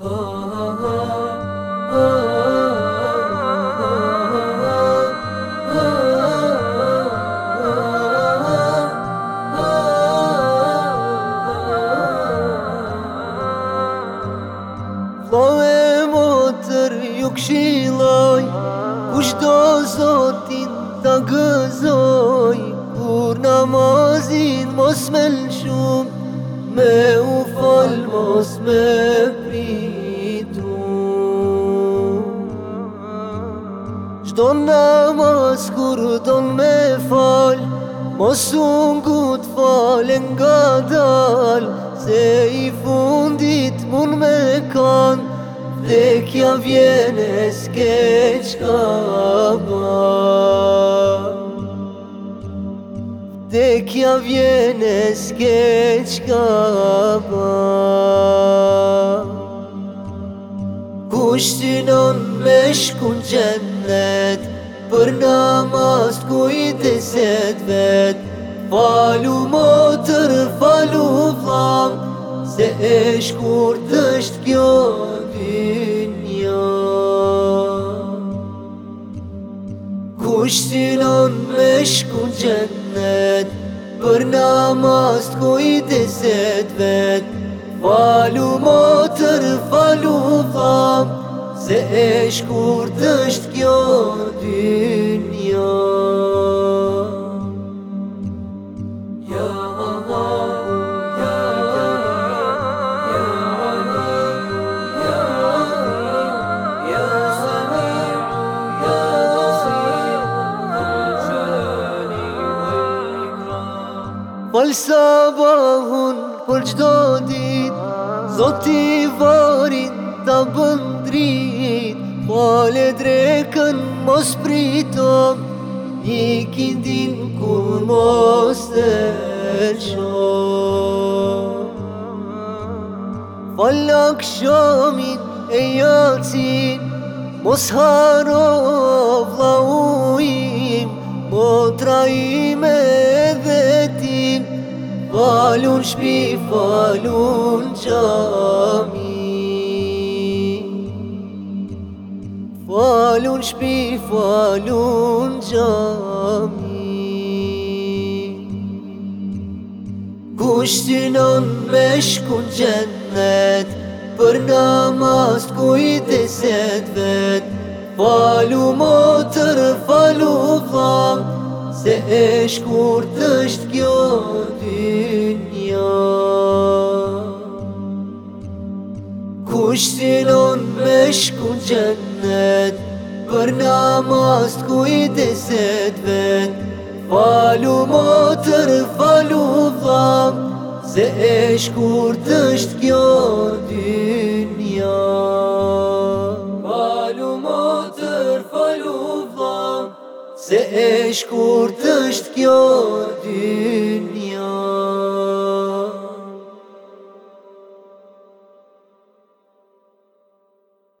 Ha ha ha... Loh e motër ju këshilaj Kushtë do sotin ta gëzoj Kur namazin mos me lëshum me u fal mos me pritu Shdo namaz kur don me fal Mos unë gut fal nga dal Se i fundit mun me kan Dhe kja vjene s'ke qka Dhe kja vjene s'ke qka ba Kushtinon me shkun gjennet Për namaz kujte set vet Falu motër, falu flam Se e shkur të shtë Kushtinon me shku në gjennet Për namaz të kujtë e set vet Falu motër, falu tham Se e të është kjo dynja Fal saba hun për qdo dit Zoti varit ta bëndri Fal e dre kën mos pritom Një kindin kur mos të qo Fal lakë e jacin Mos haro vla Po trajime Falun shpi, falun gjami Falun shpi, falun gjami Kushtinon me shkun gjennet Për namaz kujt e sedvet Falu motër, falu dham Se e shkurt është kjo dy një Kush sinon me shku gjennet Për namaz të kujdeset vet Falu motër, falu vlam Se e shkurt është kjo dy një Se esh kur të shtë kjo dyni